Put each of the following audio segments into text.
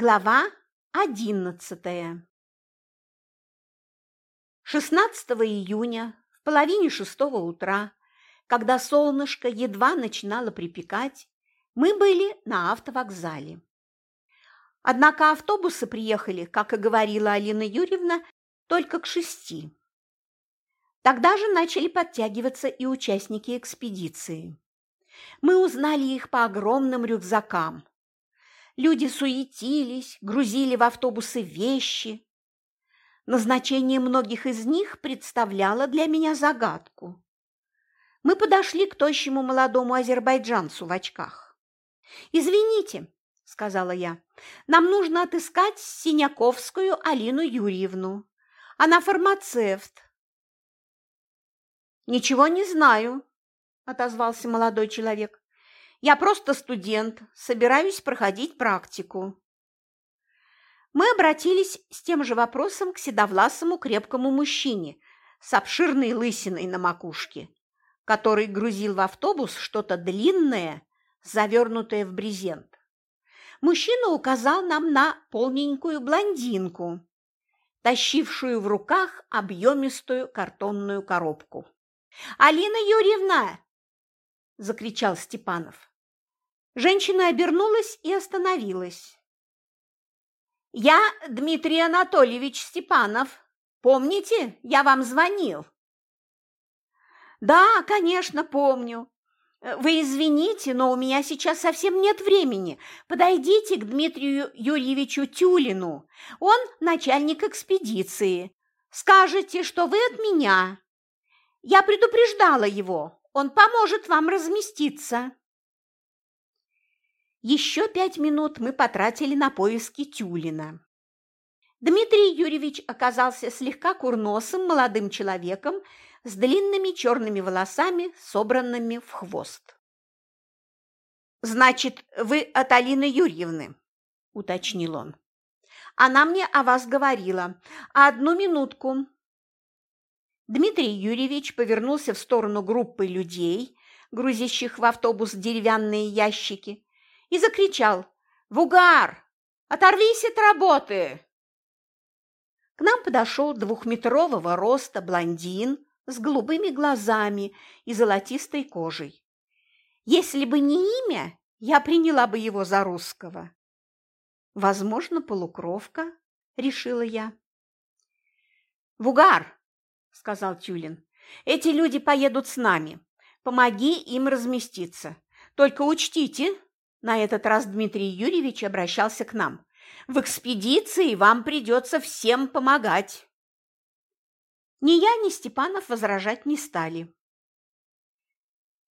Глава одиннадцатая 16 июня в половине шестого утра, когда солнышко едва начинало припекать, мы были на автовокзале. Однако автобусы приехали, как и говорила Алина Юрьевна, только к шести. Тогда же начали подтягиваться и участники экспедиции. Мы узнали их по огромным рюкзакам. Люди суетились, грузили в автобусы вещи. Назначение многих из них представляло для меня загадку. Мы подошли к тощему молодому азербайджанцу в очках. «Извините», – сказала я, – «нам нужно отыскать Синяковскую Алину Юрьевну. Она фармацевт». «Ничего не знаю», – отозвался молодой человек. «Я просто студент, собираюсь проходить практику». Мы обратились с тем же вопросом к седовласому крепкому мужчине с обширной лысиной на макушке, который грузил в автобус что-то длинное, завернутое в брезент. Мужчина указал нам на полненькую блондинку, тащившую в руках объемистую картонную коробку. «Алина Юрьевна!» – закричал Степанов. Женщина обернулась и остановилась. «Я Дмитрий Анатольевич Степанов. Помните, я вам звонил?» «Да, конечно, помню. Вы извините, но у меня сейчас совсем нет времени. Подойдите к Дмитрию Юрьевичу Тюлину. Он начальник экспедиции. Скажите, что вы от меня. Я предупреждала его. Он поможет вам разместиться». Еще пять минут мы потратили на поиски Тюлина. Дмитрий Юрьевич оказался слегка курносым молодым человеком с длинными черными волосами, собранными в хвост. «Значит, вы от Алины Юрьевны?» – уточнил он. «Она мне о вас говорила. Одну минутку». Дмитрий Юрьевич повернулся в сторону группы людей, грузящих в автобус деревянные ящики, и закричал «Вугар! Оторвись от работы!» К нам подошел двухметрового роста блондин с голубыми глазами и золотистой кожей. Если бы не имя, я приняла бы его за русского. Возможно, полукровка, решила я. «Вугар!» – сказал Тюлин. «Эти люди поедут с нами. Помоги им разместиться. Только учтите, на этот раз Дмитрий Юрьевич обращался к нам. В экспедиции вам придется всем помогать. Ни я, ни Степанов возражать не стали.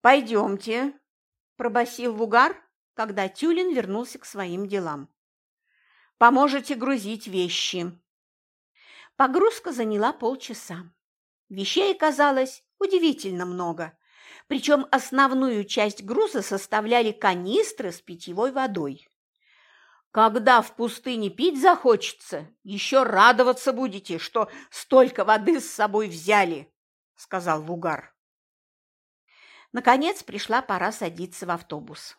«Пойдемте», – пробасил Вугар, когда Тюлин вернулся к своим делам. «Поможете грузить вещи». Погрузка заняла полчаса. Вещей оказалось удивительно много, причем основную часть груза составляли канистры с питьевой водой. Когда в пустыне пить захочется, еще радоваться будете, что столько воды с собой взяли, сказал Вугар. Наконец пришла пора садиться в автобус.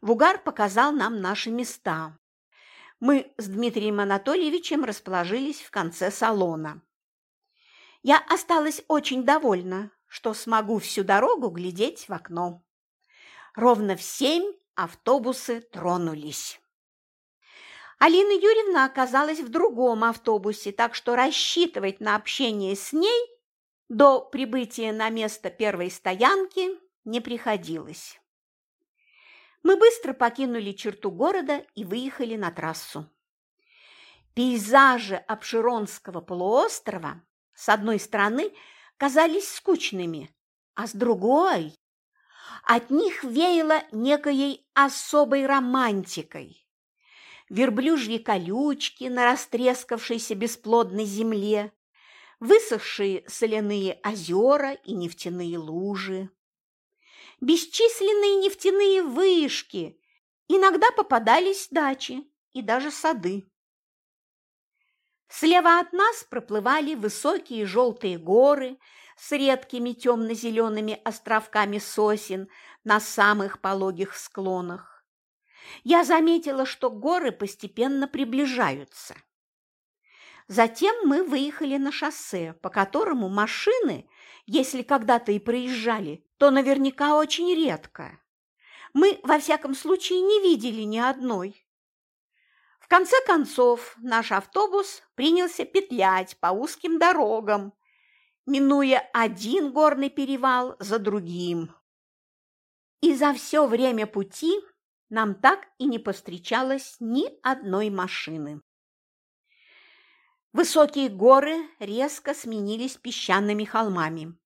Вугар показал нам наши места. Мы с Дмитрием Анатольевичем расположились в конце салона. Я осталась очень довольна, что смогу всю дорогу глядеть в окно. Ровно в семь автобусы тронулись. Алина Юрьевна оказалась в другом автобусе, так что рассчитывать на общение с ней до прибытия на место первой стоянки не приходилось. Мы быстро покинули черту города и выехали на трассу. Пейзажи Обширонского полуострова с одной стороны казались скучными, а с другой от них веяло некоей особой романтикой верблюжьи колючки на растрескавшейся бесплодной земле, высохшие соляные озера и нефтяные лужи. Бесчисленные нефтяные вышки, иногда попадались дачи и даже сады. Слева от нас проплывали высокие желтые горы с редкими темно-зелеными островками сосен на самых пологих склонах. я заметила, что горы постепенно приближаются. Затем мы выехали на шоссе, по которому машины, если когда-то и проезжали, то наверняка очень редко. Мы, во всяком случае, не видели ни одной. В конце концов, наш автобус принялся петлять по узким дорогам, минуя один горный перевал за другим. И за все время пути нам так и не повстречалось ни одной машины. Высокие горы резко сменились песчаными холмами.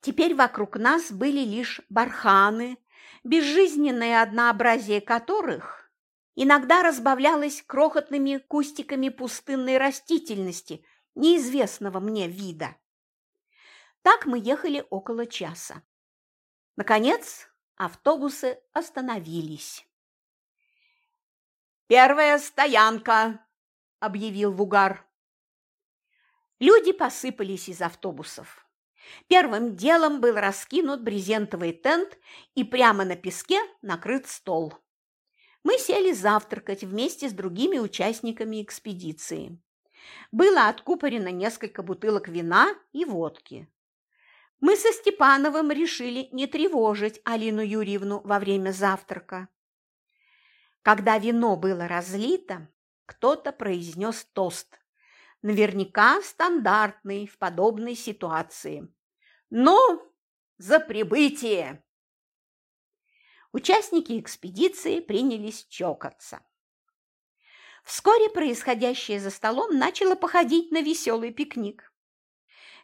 Теперь вокруг нас были лишь барханы, безжизненное однообразие которых иногда разбавлялось крохотными кустиками пустынной растительности неизвестного мне вида. Так мы ехали около часа. Наконец, автобусы остановились. «Первая стоянка!» – объявил Вугар. Люди посыпались из автобусов. Первым делом был раскинут брезентовый тент и прямо на песке накрыт стол. Мы сели завтракать вместе с другими участниками экспедиции. Было откупорено несколько бутылок вина и водки. Мы со Степановым решили не тревожить Алину Юрьевну во время завтрака. Когда вино было разлито, кто-то произнес тост наверняка стандартный в подобной ситуации. Ну, за прибытие! Участники экспедиции принялись чокаться. Вскоре происходящее за столом начало походить на веселый пикник.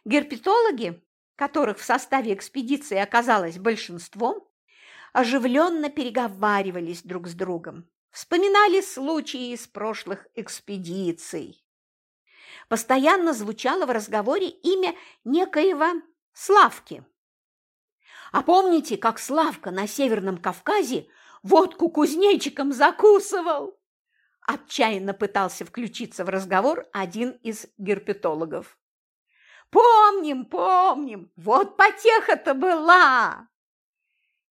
Герпетологи, которых в составе экспедиции оказалось большинством, оживленно переговаривались друг с другом, вспоминали случаи из прошлых экспедиций постоянно звучало в разговоре имя некоего Славки. А помните, как Славка на Северном Кавказе водку кузнечиком закусывал? Отчаянно пытался включиться в разговор один из герпетологов. Помним, помним, вот потеха-то была.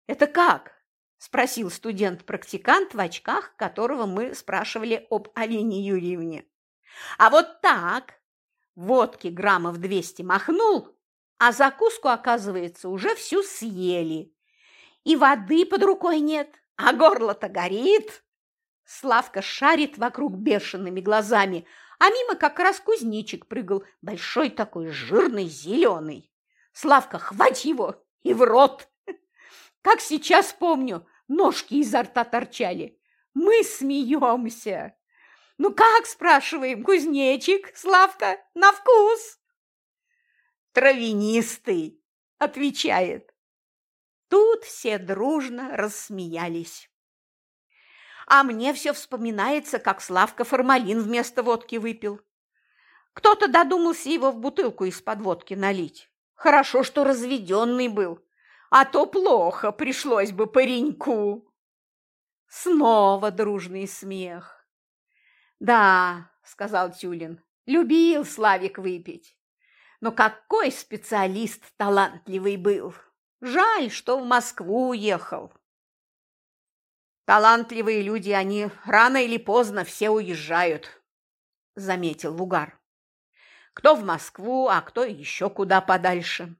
Это как? Спросил студент-практикант в очках, которого мы спрашивали об Алине Юрьевне. А вот так водки граммов двести махнул, а закуску, оказывается, уже всю съели. И воды под рукой нет, а горло-то горит. Славка шарит вокруг бешеными глазами, а мимо как раз кузнечик прыгал, большой такой, жирный, зеленый. Славка, хвать его и в рот. Как сейчас помню, ножки изо рта торчали. Мы смеемся. «Ну как?» – спрашиваем. «Кузнечик, Славка, на вкус?» «Травянистый», – отвечает. Тут все дружно рассмеялись. А мне все вспоминается, как Славка формалин вместо водки выпил. Кто-то додумался его в бутылку из-под водки налить. Хорошо, что разведенный был, а то плохо пришлось бы пареньку. Снова дружный смех. «Да», – сказал Тюлин, – «любил Славик выпить. Но какой специалист талантливый был! Жаль, что в Москву уехал». «Талантливые люди, они рано или поздно все уезжают», – заметил Лугар. «Кто в Москву, а кто еще куда подальше».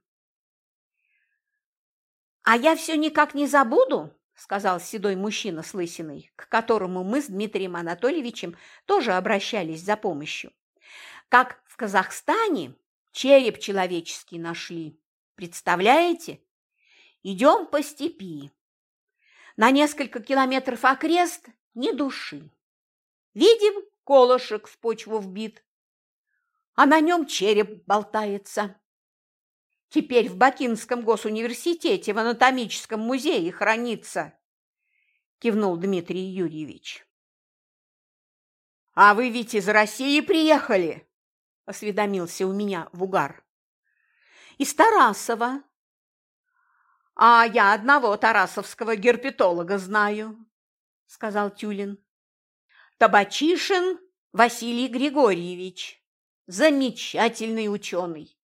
«А я все никак не забуду», сказал седой мужчина с лысиной, к которому мы с Дмитрием Анатольевичем тоже обращались за помощью. Как в Казахстане череп человеческий нашли. Представляете? Идем по степи. На несколько километров окрест ни души. Видим, колышек в почву вбит, а на нем череп болтается. Теперь в Бакинском госуниверситете в анатомическом музее хранится, кивнул Дмитрий Юрьевич. А вы ведь из России приехали? Осведомился у меня Вугар. Из Тарасова. А я одного тарасовского герпетолога знаю, сказал Тюлин. Табачишин Василий Григорьевич. Замечательный ученый.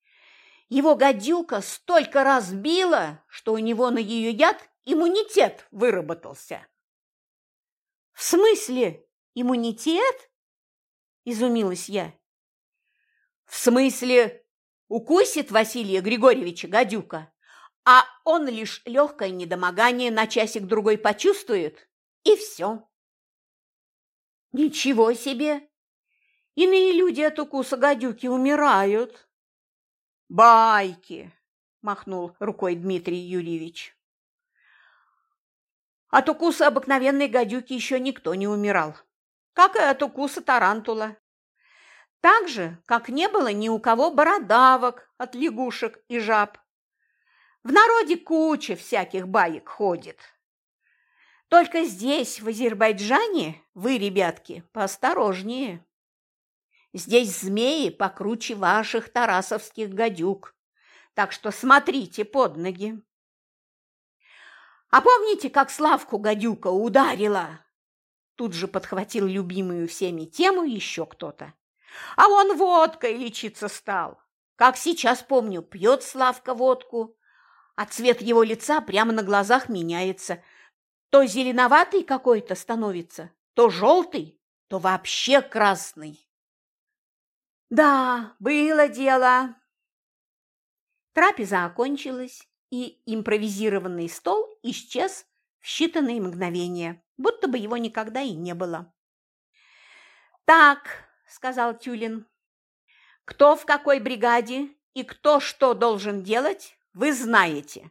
Его гадюка столько раз била, что у него на ее яд иммунитет выработался. В смысле иммунитет? Изумилась я. В смысле укусит Василия Григорьевича гадюка, а он лишь легкое недомогание на часик-другой почувствует, и все. Ничего себе! Иные люди от укуса гадюки умирают. Байки, махнул рукой Дмитрий Юрьевич. От укуса обыкновенной гадюки еще никто не умирал, как и от укуса тарантула. Так же, как не было ни у кого бородавок от лягушек и жаб. В народе куча всяких баек ходит. Только здесь, в Азербайджане, вы, ребятки, поосторожнее. Здесь змеи покруче ваших тарасовских гадюк, так что смотрите под ноги. А помните, как Славку гадюка ударила? Тут же подхватил любимую всеми тему еще кто-то. А он водкой лечиться стал. Как сейчас помню, пьет Славка водку, а цвет его лица прямо на глазах меняется. То зеленоватый какой-то становится, то желтый, то вообще красный. Да, было дело. Трапеза окончилась, и импровизированный стол исчез в считанные мгновения, будто бы его никогда и не было. «Так», – сказал Тюлин, – «кто в какой бригаде и кто что должен делать, вы знаете.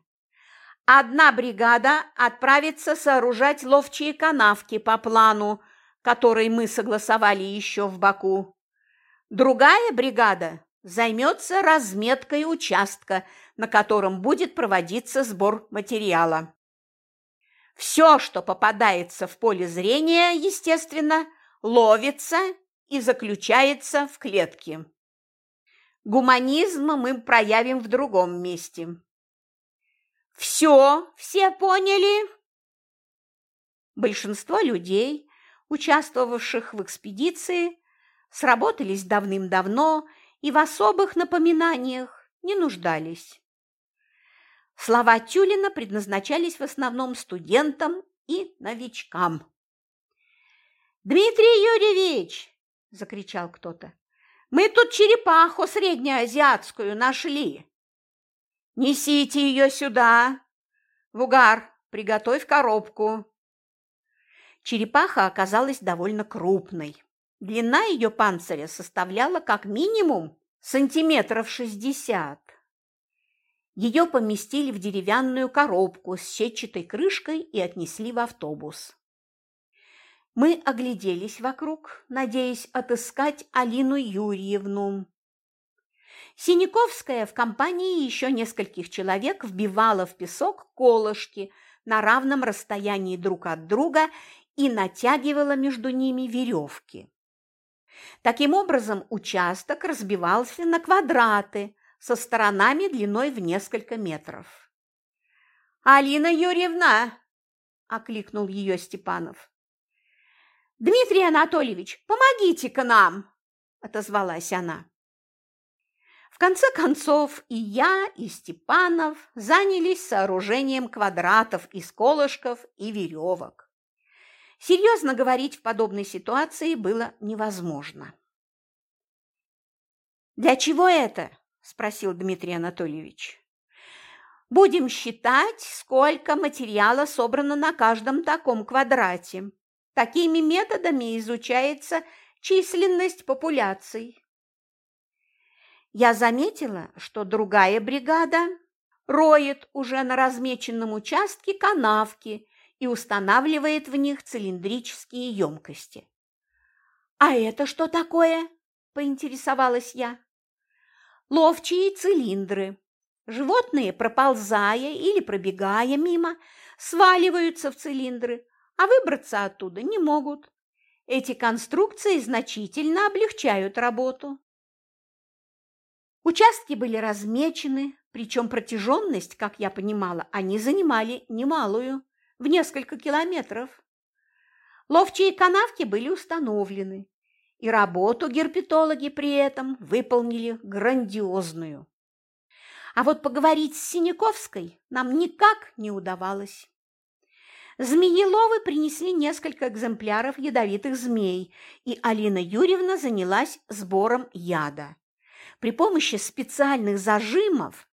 Одна бригада отправится сооружать ловчие канавки по плану, который мы согласовали еще в Баку. Другая бригада займется разметкой участка, на котором будет проводиться сбор материала. Все, что попадается в поле зрения, естественно, ловится и заключается в клетке. Гуманизм мы проявим в другом месте. Все, все поняли? Большинство людей, участвовавших в экспедиции, сработались давным-давно и в особых напоминаниях не нуждались. Слова Тюлина предназначались в основном студентам и новичкам. «Дмитрий Юрьевич!» – закричал кто-то. «Мы тут черепаху среднеазиатскую нашли. Несите ее сюда. Вугар, приготовь коробку». Черепаха оказалась довольно крупной. Длина ее панциря составляла как минимум сантиметров шестьдесят. Ее поместили в деревянную коробку с сетчатой крышкой и отнесли в автобус. Мы огляделись вокруг, надеясь отыскать Алину Юрьевну. Синяковская в компании еще нескольких человек вбивала в песок колышки на равном расстоянии друг от друга и натягивала между ними веревки. Таким образом, участок разбивался на квадраты со сторонами длиной в несколько метров. «Алина Юрьевна!» – окликнул ее Степанов. «Дмитрий Анатольевич, помогите-ка нам!» – отозвалась она. В конце концов и я, и Степанов занялись сооружением квадратов из колышков и веревок. Серьезно говорить в подобной ситуации было невозможно. «Для чего это?» – спросил Дмитрий Анатольевич. «Будем считать, сколько материала собрано на каждом таком квадрате. Такими методами изучается численность популяций». Я заметила, что другая бригада роет уже на размеченном участке канавки и устанавливает в них цилиндрические емкости. «А это что такое?» – поинтересовалась я. «Ловчие цилиндры. Животные, проползая или пробегая мимо, сваливаются в цилиндры, а выбраться оттуда не могут. Эти конструкции значительно облегчают работу». Участки были размечены, причем протяженность, как я понимала, они занимали немалую в несколько километров. Ловчие канавки были установлены, и работу герпетологи при этом выполнили грандиозную. А вот поговорить с Синяковской нам никак не удавалось. Змееловы принесли несколько экземпляров ядовитых змей, и Алина Юрьевна занялась сбором яда. При помощи специальных зажимов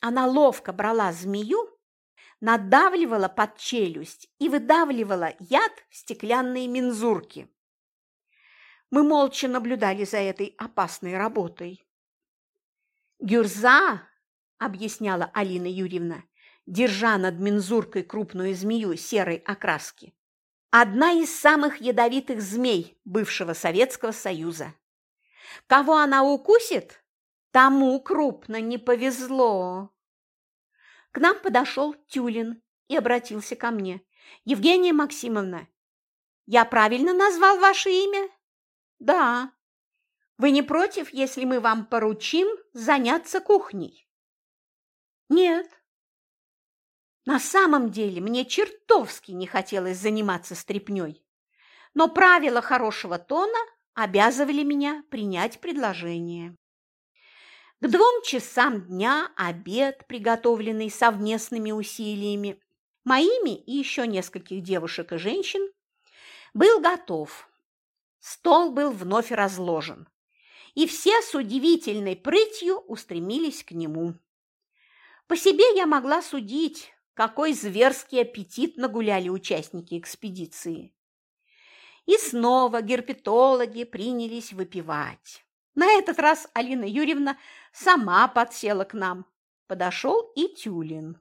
она ловко брала змею, надавливала под челюсть и выдавливала яд в стеклянные мензурки. Мы молча наблюдали за этой опасной работой. «Гюрза», – объясняла Алина Юрьевна, держа над мензуркой крупную змею серой окраски, одна из самых ядовитых змей бывшего Советского Союза. Кого она укусит, тому крупно не повезло. К нам подошел Тюлин и обратился ко мне. «Евгения Максимовна, я правильно назвал ваше имя?» «Да». «Вы не против, если мы вам поручим заняться кухней?» «Нет». На самом деле мне чертовски не хотелось заниматься стряпнёй, но правила хорошего тона обязывали меня принять предложение. К двум часам дня обед, приготовленный совместными усилиями, моими и еще нескольких девушек и женщин, был готов. Стол был вновь разложен, и все с удивительной прытью устремились к нему. По себе я могла судить, какой зверский аппетит нагуляли участники экспедиции. И снова герпетологи принялись выпивать. На этот раз Алина Юрьевна сама подсела к нам. Подошел и Тюлин.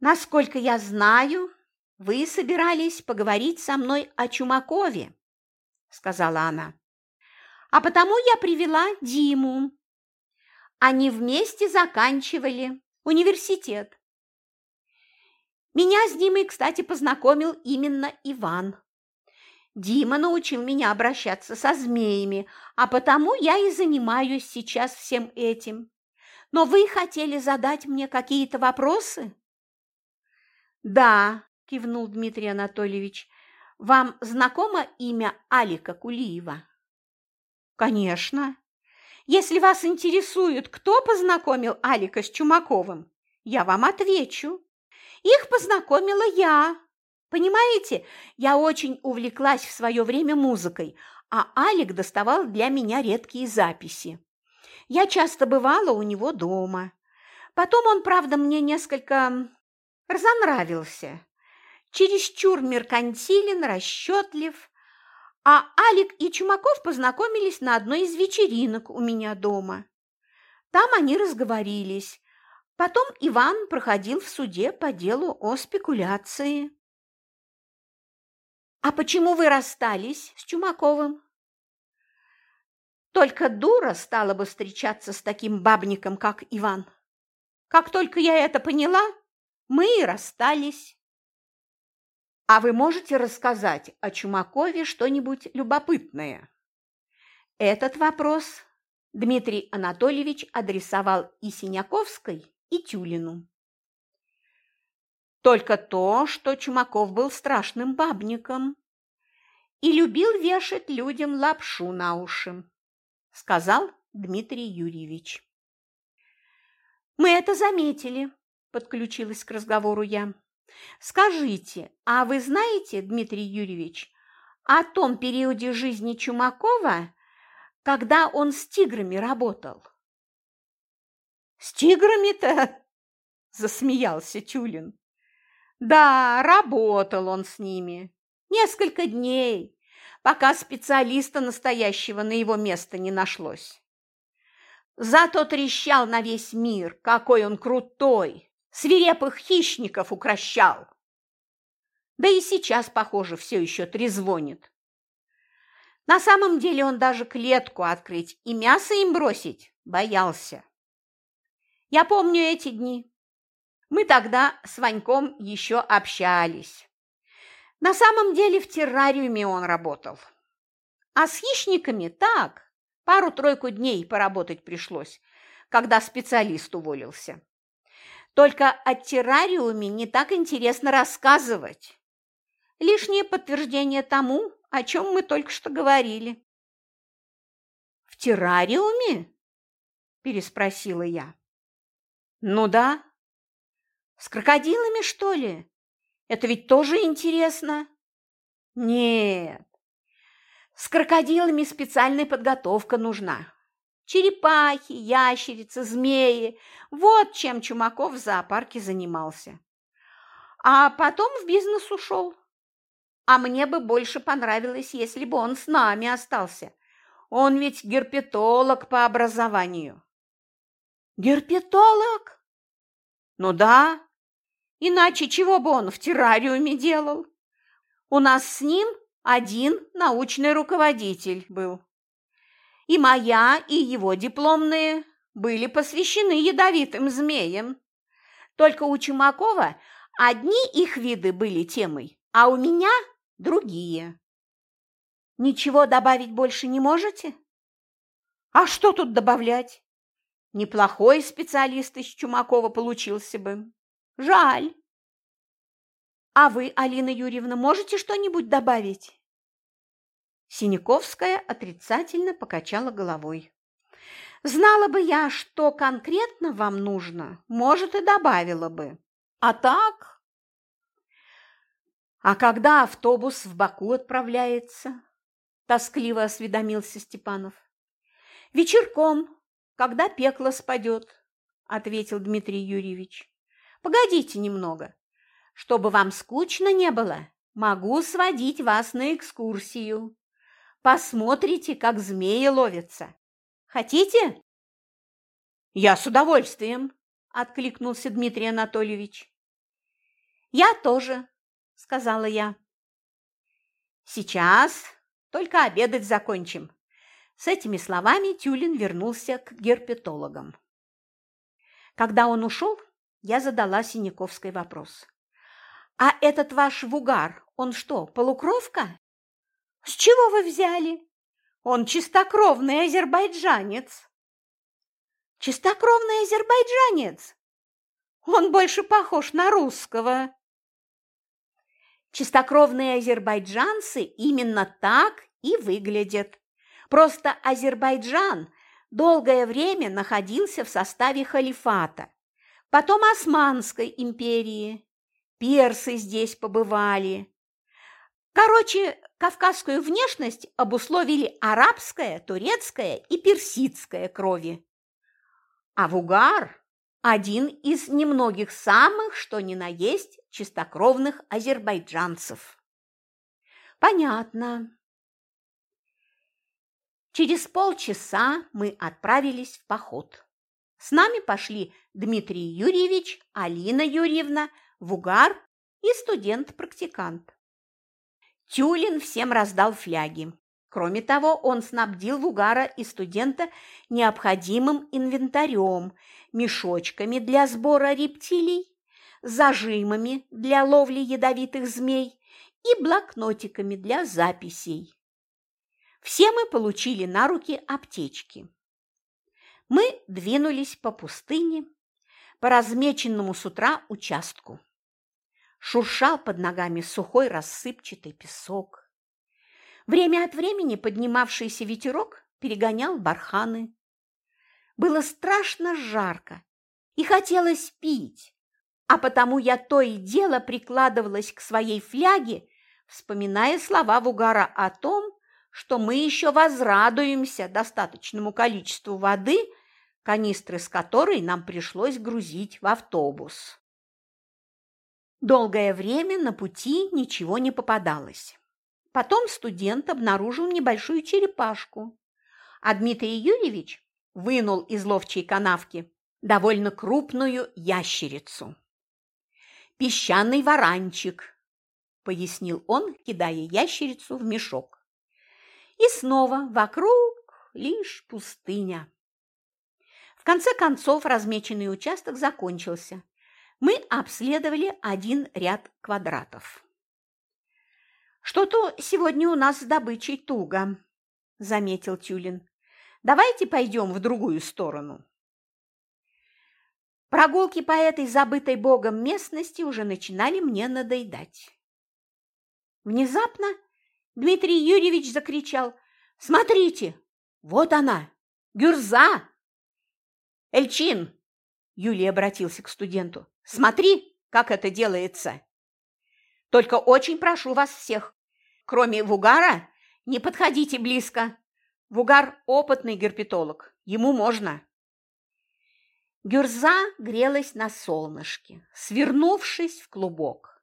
«Насколько я знаю, вы собирались поговорить со мной о Чумакове», – сказала она. «А потому я привела Диму. Они вместе заканчивали университет. Меня с Димой, кстати, познакомил именно Иван. Дима научил меня обращаться со змеями, а потому я и занимаюсь сейчас всем этим. Но вы хотели задать мне какие-то вопросы? Да, кивнул Дмитрий Анатольевич. Вам знакомо имя Алика Кулиева? Конечно. Если вас интересует, кто познакомил Алика с Чумаковым, я вам отвечу. Их познакомила я. Понимаете, я очень увлеклась в свое время музыкой, а Алик доставал для меня редкие записи. Я часто бывала у него дома. Потом он, правда, мне несколько разонравился. Чересчур меркантилен, расчетлив. А Алик и Чумаков познакомились на одной из вечеринок у меня дома. Там они разговорились. Потом Иван проходил в суде по делу о спекуляции. «А почему вы расстались с Чумаковым?» «Только дура стала бы встречаться с таким бабником, как Иван. Как только я это поняла, мы и расстались». «А вы можете рассказать о Чумакове что-нибудь любопытное?» Этот вопрос Дмитрий Анатольевич адресовал и Синяковской, и Тюлину. Только то, что Чумаков был страшным бабником и любил вешать людям лапшу на уши, сказал Дмитрий Юрьевич. Мы это заметили, подключилась к разговору я. Скажите, а вы знаете, Дмитрий Юрьевич, о том периоде жизни Чумакова, когда он с тиграми работал? С тиграми-то? Засмеялся Тюлин. Да, работал он с ними. Несколько дней, пока специалиста настоящего на его место не нашлось. Зато трещал на весь мир, какой он крутой, свирепых хищников укращал. Да и сейчас, похоже, все еще трезвонит. На самом деле он даже клетку открыть и мясо им бросить боялся. Я помню эти дни. Мы тогда с Ваньком еще общались. На самом деле в террариуме он работал. А с хищниками так, пару-тройку дней поработать пришлось, когда специалист уволился. Только о террариуме не так интересно рассказывать. Лишнее подтверждение тому, о чем мы только что говорили. «В террариуме?» – переспросила я. «Ну да, с крокодилами, что ли? Это ведь тоже интересно. Нет, с крокодилами специальная подготовка нужна. Черепахи, ящерицы, змеи – вот чем Чумаков в зоопарке занимался. А потом в бизнес ушел. А мне бы больше понравилось, если бы он с нами остался. Он ведь герпетолог по образованию. Герпетолог? Ну да. Иначе чего бы он в террариуме делал? У нас с ним один научный руководитель был. И моя, и его дипломные были посвящены ядовитым змеям. Только у Чумакова одни их виды были темой, а у меня другие. Ничего добавить больше не можете? А что тут добавлять? Неплохой специалист из Чумакова получился бы. Жаль. А вы, Алина Юрьевна, можете что-нибудь добавить? Синяковская отрицательно покачала головой. Знала бы я, что конкретно вам нужно, может, и добавила бы. А так? А когда автобус в Баку отправляется? Тоскливо осведомился Степанов. Вечерком, когда пекло спадет, ответил Дмитрий Юрьевич. Погодите немного. Чтобы вам скучно не было, могу сводить вас на экскурсию. Посмотрите, как змеи ловятся. Хотите? Я с удовольствием, откликнулся Дмитрий Анатольевич. Я тоже, сказала я. Сейчас только обедать закончим. С этими словами Тюлин вернулся к герпетологам. Когда он ушел, я задала Синяковской вопрос. «А этот ваш вугар, он что, полукровка?» «С чего вы взяли? Он чистокровный азербайджанец». «Чистокровный азербайджанец? Он больше похож на русского». Чистокровные азербайджанцы именно так и выглядят. Просто Азербайджан долгое время находился в составе халифата, потом Османской империи, персы здесь побывали. Короче, кавказскую внешность обусловили арабская, турецкая и персидская крови. А Вугар – один из немногих самых, что ни на есть, чистокровных азербайджанцев. Понятно. Через полчаса мы отправились в поход. С нами пошли Дмитрий Юрьевич, Алина Юрьевна, Вугар и студент-практикант. Тюлин всем раздал фляги. Кроме того, он снабдил Вугара и студента необходимым инвентарем, мешочками для сбора рептилий, зажимами для ловли ядовитых змей и блокнотиками для записей. Все мы получили на руки аптечки. Мы двинулись по пустыне, по размеченному с утра участку. Шуршал под ногами сухой рассыпчатый песок. Время от времени поднимавшийся ветерок перегонял барханы. Было страшно жарко и хотелось пить, а потому я то и дело прикладывалась к своей фляге, вспоминая слова Вугара о том, что мы еще возрадуемся достаточному количеству воды, канистры с которой нам пришлось грузить в автобус. Долгое время на пути ничего не попадалось. Потом студент обнаружил небольшую черепашку, а Дмитрий Юрьевич вынул из ловчей канавки довольно крупную ящерицу. «Песчаный варанчик», – пояснил он, кидая ящерицу в мешок. И снова вокруг лишь пустыня. В конце концов размеченный участок закончился, мы обследовали один ряд квадратов. «Что-то сегодня у нас с добычей туго», – заметил Тюлин. «Давайте пойдем в другую сторону». Прогулки по этой забытой богом местности уже начинали мне надоедать. Внезапно Дмитрий Юрьевич закричал «Смотрите, вот она, Гюрза!» «Эльчин!» – Юлий обратился к студенту. Смотри, как это делается!» Только очень прошу вас всех, кроме Вугара, не подходите близко. Вугар – опытный герпетолог, ему можно. Гюрза грелась на солнышке, свернувшись в клубок.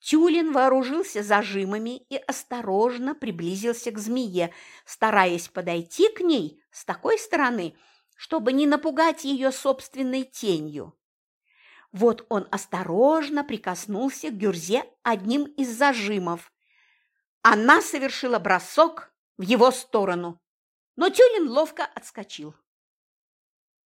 Тюлин вооружился зажимами и осторожно приблизился к змее, стараясь подойти к ней с такой стороны, чтобы не напугать ее собственной тенью. Вот он осторожно прикоснулся к Гюрзе одним из зажимов. Она совершила бросок в его сторону, но Тюлин ловко отскочил.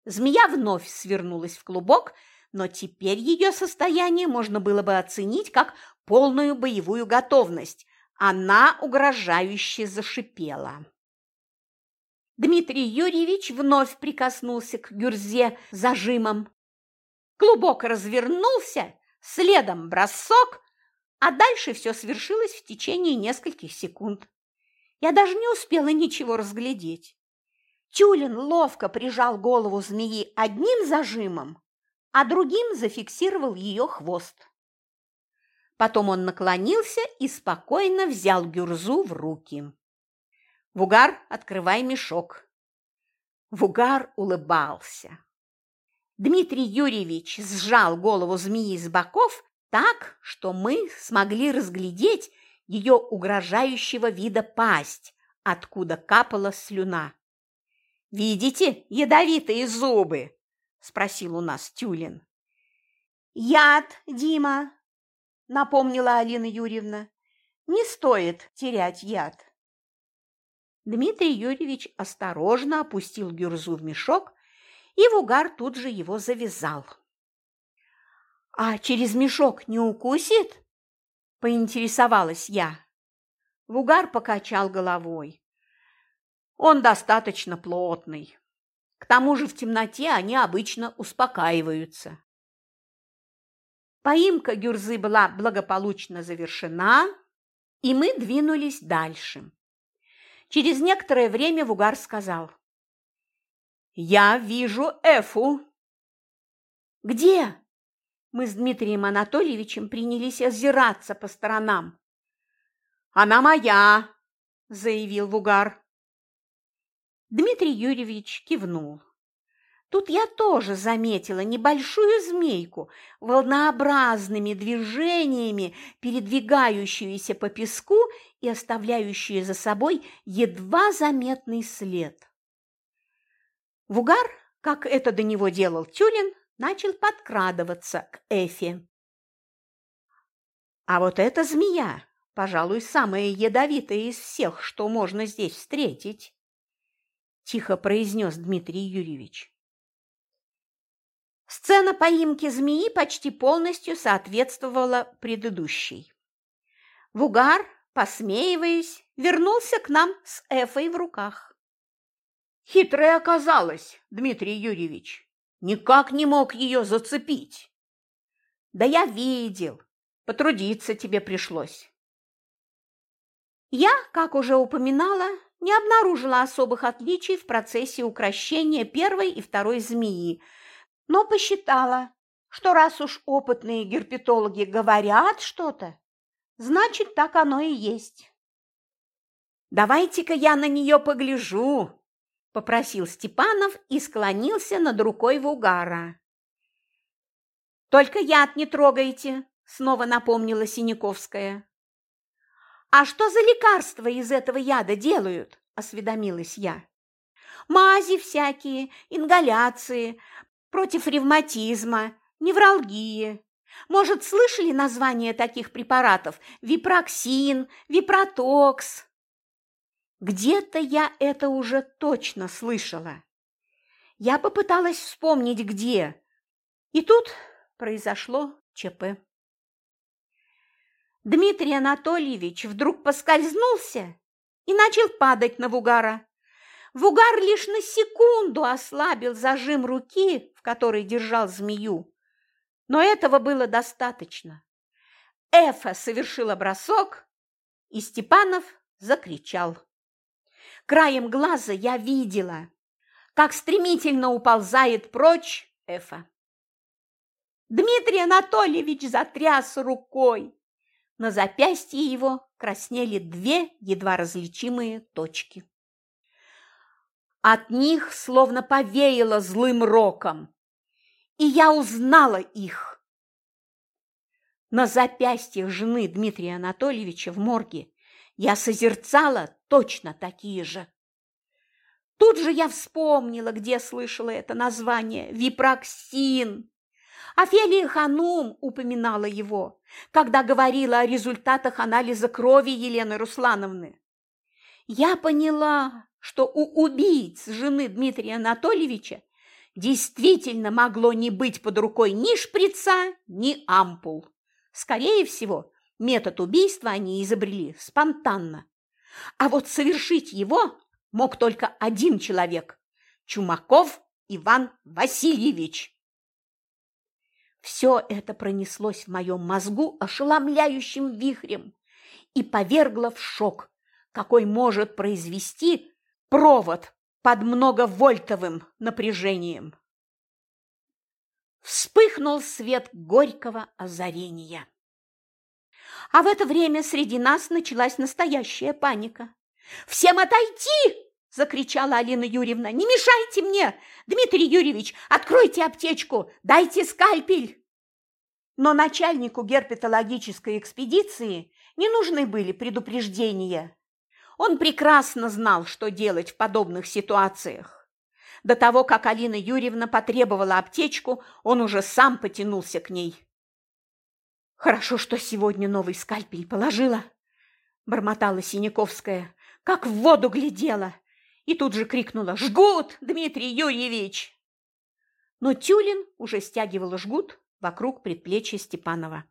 Змея вновь свернулась в клубок, но теперь ее состояние можно было бы оценить как полную боевую готовность. Она угрожающе зашипела. Дмитрий Юрьевич вновь прикоснулся к Гюрзе зажимом. Клубок развернулся, следом бросок, а дальше все свершилось в течение нескольких секунд. Я даже не успела ничего разглядеть. Тюлин ловко прижал голову змеи одним зажимом, а другим зафиксировал ее хвост. Потом он наклонился и спокойно взял Гюрзу в руки. «Вугар, открывай мешок». Вугар улыбался. Дмитрий Юрьевич сжал голову змеи с боков так, что мы смогли разглядеть ее угрожающего вида пасть, откуда капала слюна. Видите ядовитые зубы? Спросил у нас Тюлин. Яд, Дима, напомнила Алина Юрьевна. Не стоит терять яд. Дмитрий Юрьевич осторожно опустил гюрзу в мешок, и Вугар тут же его завязал. «А через мешок не укусит?» – поинтересовалась я. Вугар покачал головой. Он достаточно плотный. К тому же в темноте они обычно успокаиваются. Поимка Гюрзы была благополучно завершена, и мы двинулись дальше. Через некоторое время Вугар сказал. «Я вижу Эфу». «Где?» Мы с Дмитрием Анатольевичем принялись озираться по сторонам. «Она моя!» – заявил Вугар. Дмитрий Юрьевич кивнул. Тут я тоже заметила небольшую змейку, волнообразными движениями передвигающуюся по песку и оставляющую за собой едва заметный след. Вугар, как это до него делал Тюлин, начал подкрадываться к Эфе. А вот эта змея, пожалуй, самая ядовитая из всех, что можно здесь встретить. – тихо произнес Дмитрий Юрьевич. Сцена поимки змеи почти полностью соответствовала предыдущей. Вугар, посмеиваясь, вернулся к нам с Эфой в руках. Хитрая оказалась, Дмитрий Юрьевич. Никак не мог ее зацепить. Да я видел, потрудиться тебе пришлось. Я, как уже упоминала, не обнаружила особых отличий в процессе укрощения первой и второй змеи, но посчитала, что раз уж опытные герпетологи говорят что-то, значит, так оно и есть. «Давайте-ка я на нее погляжу», – попросил Степанов и склонился над рукой Вугара. «Только яд не трогайте», – снова напомнила Синяковская. «А что за лекарства из этого яда делают?» – осведомилась я. «Мази всякие, ингаляции, против ревматизма, невралгии. Может, слышали название таких препаратов? Випроксин, випротокс?» Где-то я это уже точно слышала. Я попыталась вспомнить, где. И тут произошло ЧП. Дмитрий Анатольевич вдруг поскользнулся и начал падать на Вугара. Вугар лишь на секунду ослабил зажим руки, в которой держал змею. Но этого было достаточно. Эфа совершила бросок, и Степанов закричал. Краем глаза я видела, как стремительно уползает прочь Эфа. Дмитрий Анатольевич затряс рукой на запястье его краснели две едва различимые точки. От них словно повеяло злым роком, и я узнала их. На запястьях жены Дмитрия Анатольевича в морге я созерцала точно такие же. Тут же я вспомнила, где слышала это название – випроксин. Офелия Ханум упоминала его, когда говорила о результатах анализа крови Елены Руслановны. Я поняла, что у убийц жены Дмитрия Анатольевича действительно могло не быть под рукой ни шприца, ни ампул. Скорее всего, метод убийства они изобрели спонтанно. А вот совершить его мог только один человек – Чумаков Иван Васильевич. Все это пронеслось в моем мозгу ошеломляющим вихрем и повергло в шок, какой может произвести провод под многовольтовым напряжением. Вспыхнул свет горького озарения. А в это время среди нас началась настоящая паника. «Всем отойти!» – закричала Алина Юрьевна. «Не мешайте мне! Дмитрий Юрьевич, откройте аптечку, дайте скальпель!» Но начальнику герпетологической экспедиции не нужны были предупреждения. Он прекрасно знал, что делать в подобных ситуациях. До того, как Алина Юрьевна потребовала аптечку, он уже сам потянулся к ней. «Хорошо, что сегодня новый скальпель положила», – бормотала Синяковская как в воду глядела, и тут же крикнула «Жгут, Дмитрий Юрьевич!». Но Тюлин уже стягивал жгут вокруг предплечья Степанова.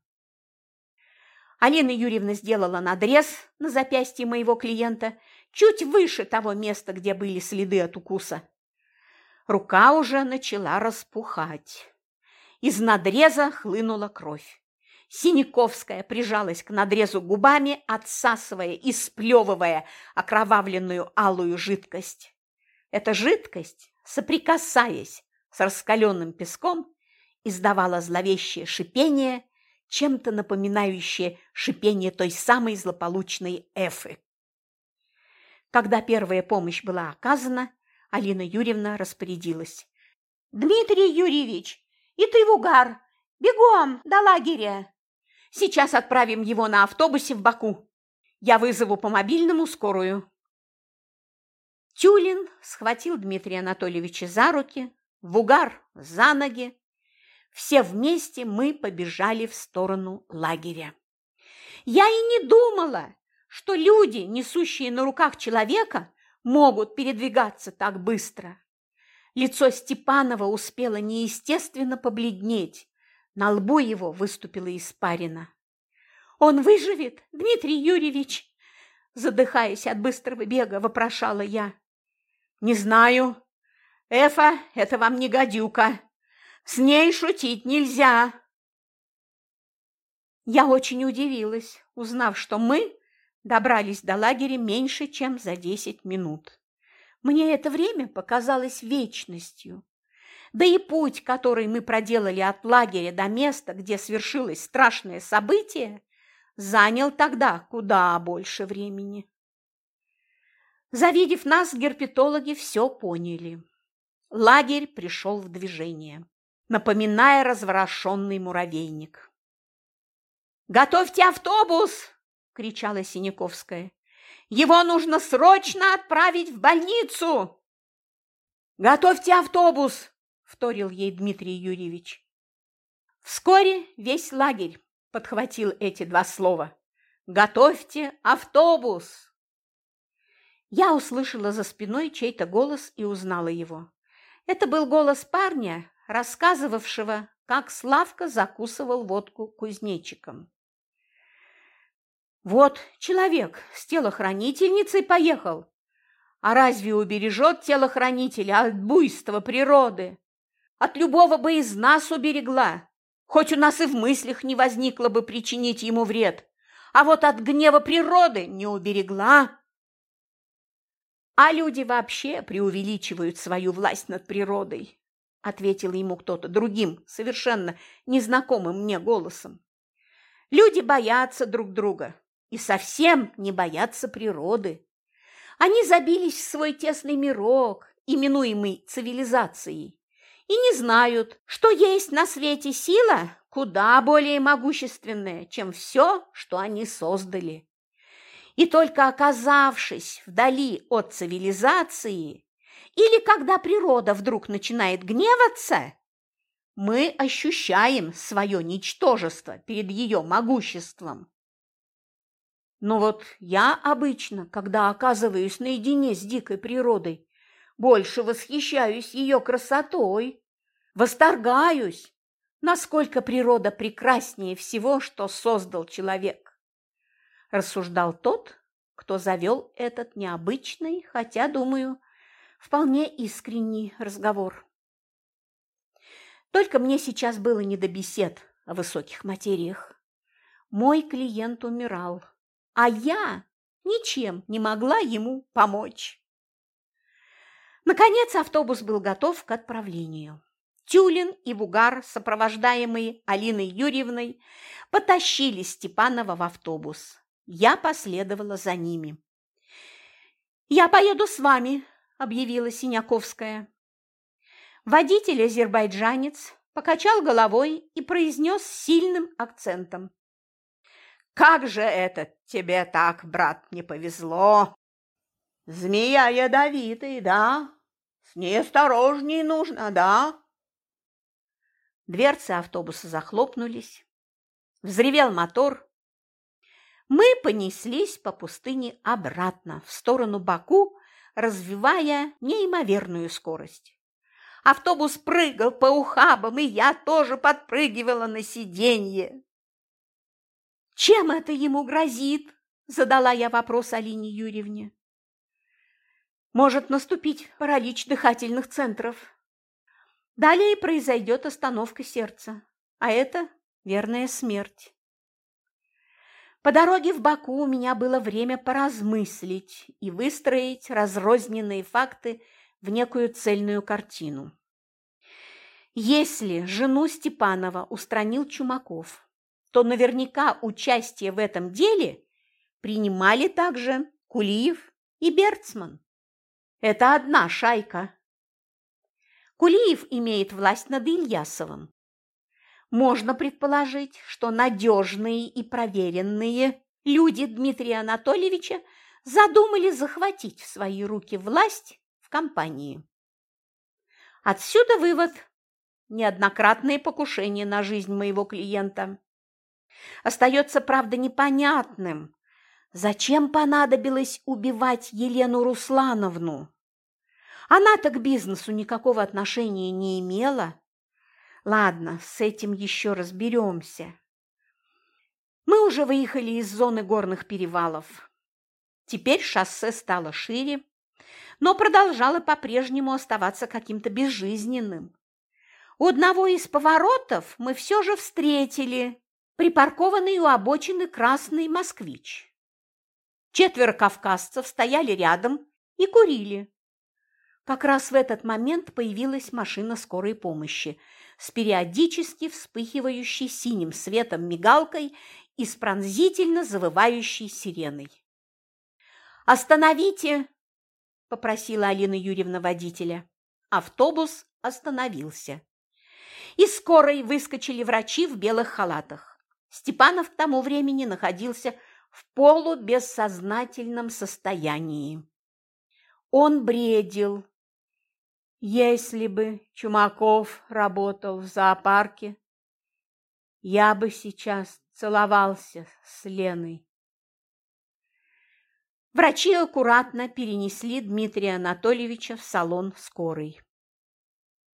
Алина Юрьевна сделала надрез на запястье моего клиента чуть выше того места, где были следы от укуса. Рука уже начала распухать. Из надреза хлынула кровь. Синяковская прижалась к надрезу губами, отсасывая и сплевывая окровавленную алую жидкость. Эта жидкость, соприкасаясь с раскаленным песком, издавала зловещее шипение, чем-то напоминающее шипение той самой злополучной Эфы. Когда первая помощь была оказана, Алина Юрьевна распорядилась. «Дмитрий Юрьевич, и ты в угар! Бегом до лагеря!» Сейчас отправим его на автобусе в Баку. Я вызову по мобильному скорую». Тюлин схватил Дмитрия Анатольевича за руки, в угар за ноги. Все вместе мы побежали в сторону лагеря. Я и не думала, что люди, несущие на руках человека, могут передвигаться так быстро. Лицо Степанова успело неестественно побледнеть, на лбу его выступила испарина. «Он выживет, Дмитрий Юрьевич?» Задыхаясь от быстрого бега, вопрошала я. «Не знаю. Эфа – это вам не гадюка. С ней шутить нельзя». Я очень удивилась, узнав, что мы добрались до лагеря меньше, чем за десять минут. Мне это время показалось вечностью. Да и путь, который мы проделали от лагеря до места, где свершилось страшное событие, занял тогда куда больше времени. Завидев нас, герпетологи все поняли. Лагерь пришел в движение, напоминая разворошенный муравейник. «Готовьте автобус!» – кричала Синяковская. «Его нужно срочно отправить в больницу!» «Готовьте автобус!» Вторил ей Дмитрий Юрьевич. Вскоре весь лагерь подхватил эти два слова. «Готовьте автобус!» Я услышала за спиной чей-то голос и узнала его. Это был голос парня, рассказывавшего, как Славка закусывал водку кузнечиком. «Вот человек с телохранительницей поехал. А разве убережет телохранителя от буйства природы?» От любого бы из нас уберегла, хоть у нас и в мыслях не возникло бы причинить ему вред, а вот от гнева природы не уберегла. А люди вообще преувеличивают свою власть над природой, ответил ему кто-то другим, совершенно незнакомым мне голосом. Люди боятся друг друга и совсем не боятся природы. Они забились в свой тесный мирок, именуемый цивилизацией, и не знают, что есть на свете сила куда более могущественная, чем все, что они создали. И только оказавшись вдали от цивилизации, или когда природа вдруг начинает гневаться, мы ощущаем свое ничтожество перед ее могуществом. Но вот я обычно, когда оказываюсь наедине с дикой природой, больше восхищаюсь ее красотой, восторгаюсь, насколько природа прекраснее всего, что создал человек. Рассуждал тот, кто завел этот необычный, хотя, думаю, вполне искренний разговор. Только мне сейчас было не до бесед о высоких материях. Мой клиент умирал, а я ничем не могла ему помочь. Наконец автобус был готов к отправлению. Тюлин и Бугар, сопровождаемые Алиной Юрьевной, потащили Степанова в автобус. Я последовала за ними. «Я поеду с вами», – объявила Синяковская. Водитель-азербайджанец покачал головой и произнес сильным акцентом. «Как же это тебе так, брат, не повезло! Змея ядовитый, да? С ней осторожней нужно, да?» Дверцы автобуса захлопнулись. Взревел мотор. Мы понеслись по пустыне обратно, в сторону Баку, развивая неимоверную скорость. Автобус прыгал по ухабам, и я тоже подпрыгивала на сиденье. «Чем это ему грозит?» – задала я вопрос Алине Юрьевне. «Может наступить паралич дыхательных центров. Далее произойдет остановка сердца, а это верная смерть». По дороге в Баку у меня было время поразмыслить и выстроить разрозненные факты в некую цельную картину. Если жену Степанова устранил Чумаков, то наверняка участие в этом деле принимали также Кулиев и Берцман. Это одна шайка. Кулиев имеет власть над Ильясовым. Можно предположить, что надежные и проверенные люди Дмитрия Анатольевича задумали захватить в свои руки власть компании. Отсюда вывод – неоднократные покушения на жизнь моего клиента. Остается, правда, непонятным, зачем понадобилось убивать Елену Руслановну. Она-то к бизнесу никакого отношения не имела. Ладно, с этим еще разберемся. Мы уже выехали из зоны горных перевалов. Теперь шоссе стало шире, но продолжало по-прежнему оставаться каким-то безжизненным. У одного из поворотов мы все же встретили припаркованный у обочины красный москвич. Четверо кавказцев стояли рядом и курили. Как раз в этот момент появилась машина скорой помощи с периодически вспыхивающей синим светом мигалкой и с пронзительно завывающей сиреной. «Остановите!» попросила Алина Юрьевна водителя. Автобус остановился. Из скорой выскочили врачи в белых халатах. Степанов к тому времени находился в полубессознательном состоянии. Он бредил. Если бы Чумаков работал в зоопарке, я бы сейчас целовался с Леной. Врачи аккуратно перенесли Дмитрия Анатольевича в салон скорой.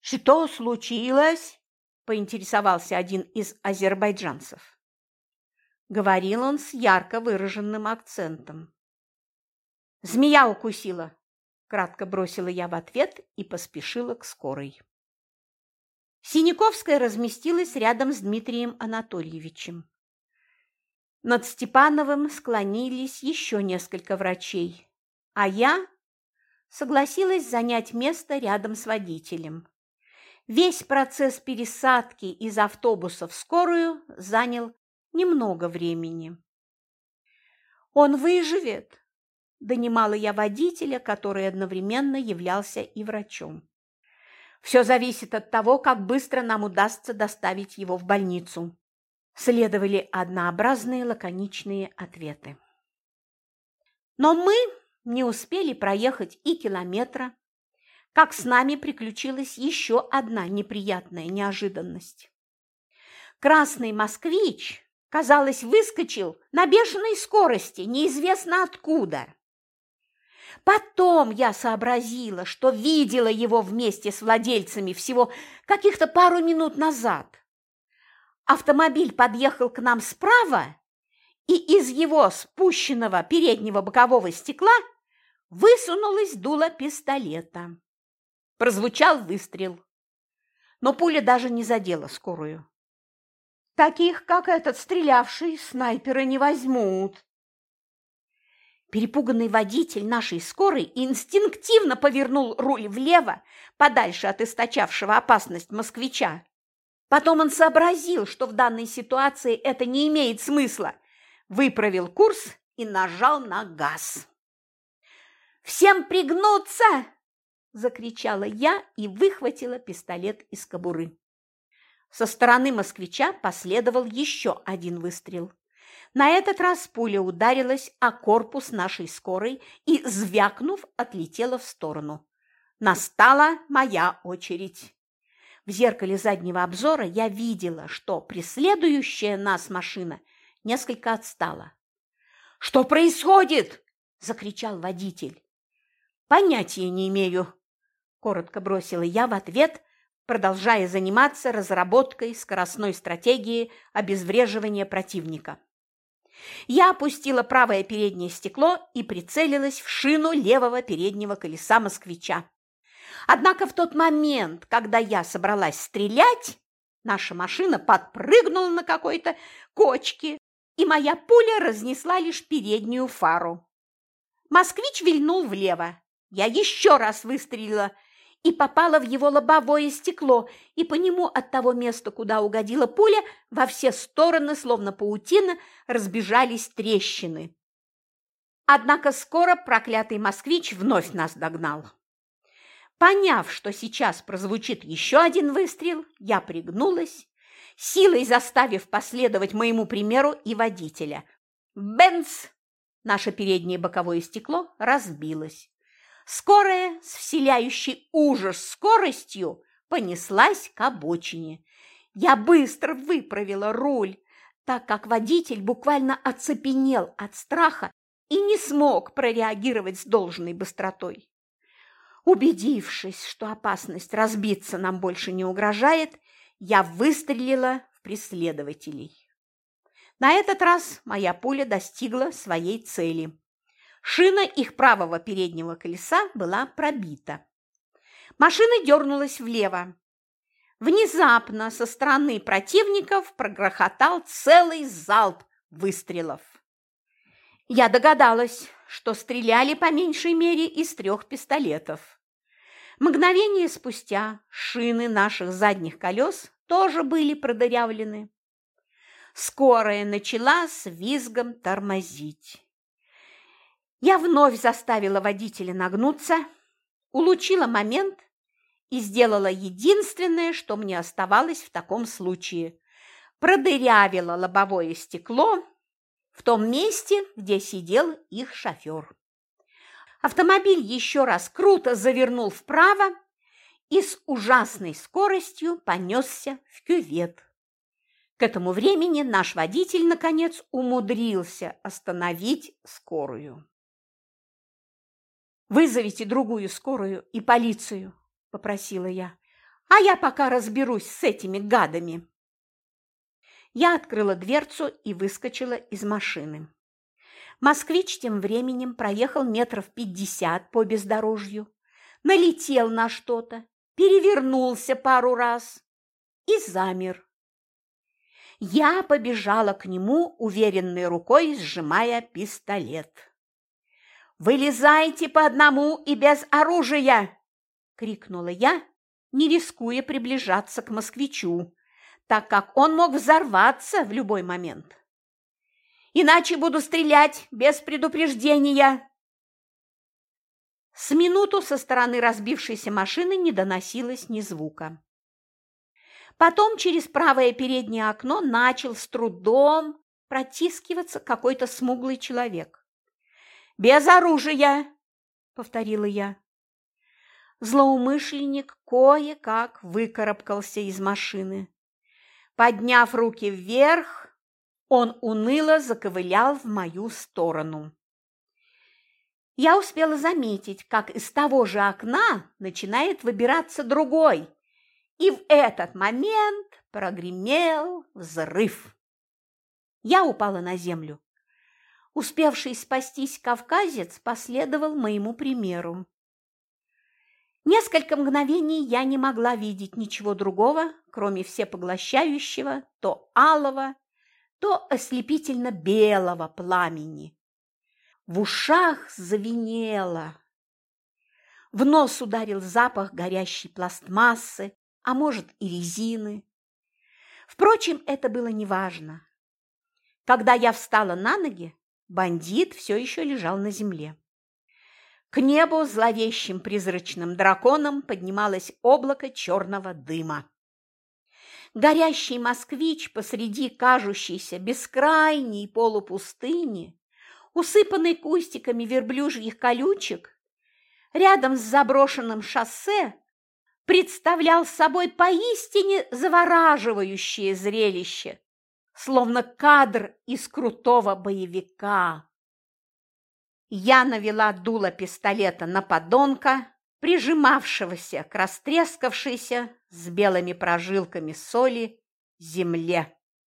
«Что случилось?» – поинтересовался один из азербайджанцев. Говорил он с ярко выраженным акцентом. «Змея укусила!» – кратко бросила я в ответ и поспешила к скорой. Синяковская разместилась рядом с Дмитрием Анатольевичем. Над Степановым склонились еще несколько врачей, а я согласилась занять место рядом с водителем. Весь процесс пересадки из автобуса в скорую занял немного времени. «Он выживет!» – донимала я водителя, который одновременно являлся и врачом. «Все зависит от того, как быстро нам удастся доставить его в больницу», – следовали однообразные лаконичные ответы. Но мы не успели проехать и километра, как с нами приключилась еще одна неприятная неожиданность. Красный москвич, казалось, выскочил на бешеной скорости, неизвестно откуда. Потом я сообразила, что видела его вместе с владельцами всего каких-то пару минут назад. Автомобиль подъехал к нам справа, и из его спущенного переднего бокового стекла высунулось дуло пистолета. Прозвучал выстрел, но пуля даже не задела скорую. Таких, как этот стрелявший, снайперы не возьмут. Перепуганный водитель нашей скорой инстинктивно повернул руль влево, подальше от источавшего опасность москвича. Потом он сообразил, что в данной ситуации это не имеет смысла, выправил курс и нажал на газ. «Всем пригнуться!» – закричала я и выхватила пистолет из кобуры. Со стороны москвича последовал еще один выстрел. На этот раз пуля ударилась о корпус нашей скорой и, звякнув, отлетела в сторону. Настала моя очередь. В зеркале заднего обзора я видела, что преследующая нас машина несколько отстала. «Что происходит?» – закричал водитель. «Понятия не имею», – коротко бросила я в ответ, продолжая заниматься разработкой скоростной стратегии обезвреживания противника. Я опустила правое переднее стекло и прицелилась в шину левого переднего колеса москвича. Однако в тот момент, когда я собралась стрелять, наша машина подпрыгнула на какой-то кочке, и моя пуля разнесла лишь переднюю фару. Москвич вильнул влево. Я еще раз выстрелила – и попала в его лобовое стекло, и по нему от того места, куда угодила пуля, во все стороны, словно паутина, разбежались трещины. Однако скоро проклятый москвич вновь нас догнал. Поняв, что сейчас прозвучит еще один выстрел, я пригнулась, силой заставив последовать моему примеру и водителя. Бенц! Наше переднее боковое стекло разбилось. Скорая с вселяющей ужас скоростью понеслась к обочине. Я быстро выправила руль, так как водитель буквально оцепенел от страха и не смог прореагировать с должной быстротой. Убедившись, что опасность разбиться нам больше не угрожает, я выстрелила в преследователей. На этот раз моя пуля достигла своей цели. Шина их правого переднего колеса была пробита. Машина дернулась влево. Внезапно со стороны противников прогрохотал целый залп выстрелов. Я догадалась, что стреляли по меньшей мере из трех пистолетов. Мгновение спустя шины наших задних колес тоже были продырявлены. Скорая начала с визгом тормозить. Я вновь заставила водителя нагнуться, улучила момент и сделала единственное, что мне оставалось в таком случае. Продырявила лобовое стекло в том месте, где сидел их шофер. Автомобиль еще раз круто завернул вправо и с ужасной скоростью понесся в кювет. К этому времени наш водитель, наконец, умудрился остановить скорую. «Вызовите другую скорую и полицию», – попросила я. «А я пока разберусь с этими гадами». Я открыла дверцу и выскочила из машины. Москвич тем временем проехал метров пятьдесят по бездорожью, налетел на что-то, перевернулся пару раз и замер. Я побежала к нему, уверенной рукой сжимая пистолет. «Вылезайте по одному и без оружия!» – крикнула я, не рискуя приближаться к москвичу, так как он мог взорваться в любой момент. иначе буду стрелять без предупреждения. С минуту со стороны разбившейся машины не доносилось ни звука. Потом через правое переднее окно начал с трудом протискиваться какой-то смуглый человек. «Без оружия!» – повторила я. Злоумышленник кое-как выкарабкался из машины. Подняв руки вверх, он уныло заковылял в мою сторону. Я успела заметить, как из того же окна начинает выбираться другой, и в этот момент прогремел взрыв. Я упала на землю. Успевший спастись кавказец последовал моему примеру. Несколько мгновений я не могла видеть ничего другого, кроме всепоглощающего, то алого, то ослепительно-белого пламени. В ушах завинело. В нос ударил запах горящей пластмассы, а может и резины. Впрочем, это было неважно. Когда я встала на ноги, бандит все еще лежал на земле. К небу зловещим призрачным драконом поднималось облако черного дыма. Горящий москвич посреди кажущейся бескрайней полупустыни, усыпанный кустиками верблюжьих колючек, рядом с заброшенным шоссе, представлял собой поистине завораживающее зрелище, словно кадр из крутого боевика. Я навела дуло пистолета на подонка, прижимавшегося к растрескавшейся с белыми прожилками соли земле.